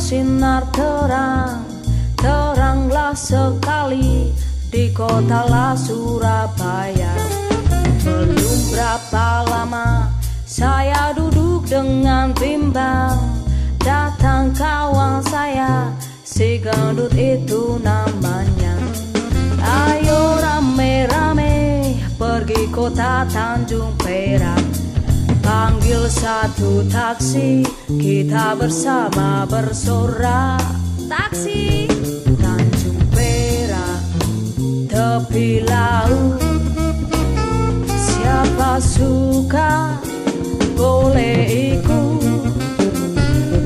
bersinar terang Teranglah sekali di kota La Surabaya. Belum berapa lama saya duduk dengan bimbang Datang kawan saya si gendut itu namanya. Ayo rame-rame pergi kota Tanjung Perak. Panggil satu taksi kita bersama bersorak Taksi. Tanjung Perak tepi laut. Siapa suka boleh ikut.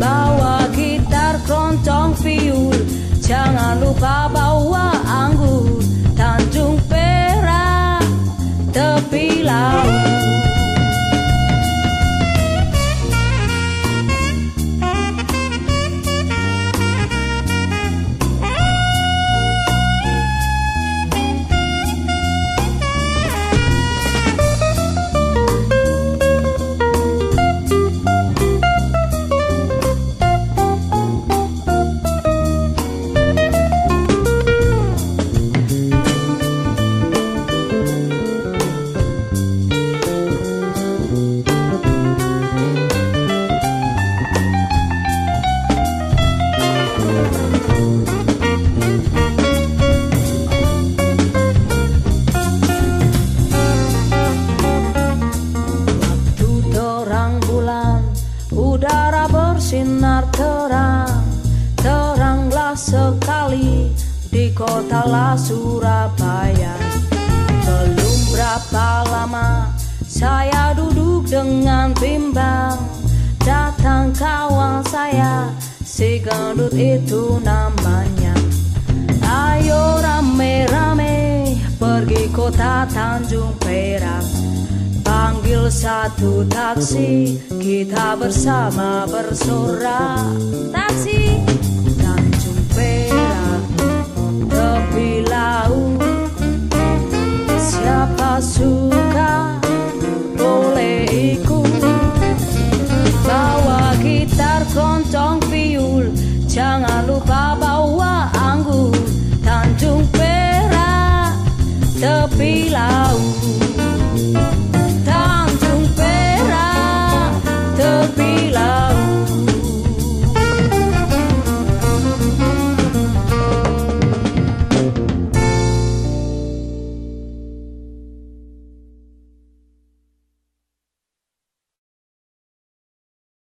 Bawa gitar, keroncong, viul Jangan lupa bersinar terang Teranglah sekali Di kota La Surabaya. Belum berapa lama Saya duduk dengan bimbang Datang kawan saya Si gendut itu namanya. Ayo rame-rame Pergi kota Tanjung Perak Panggil satu taksi Kita bersama bersorak. Taksi. Tanjung Perak Tepi laut. Siapa suka Boleh ikut. Bawa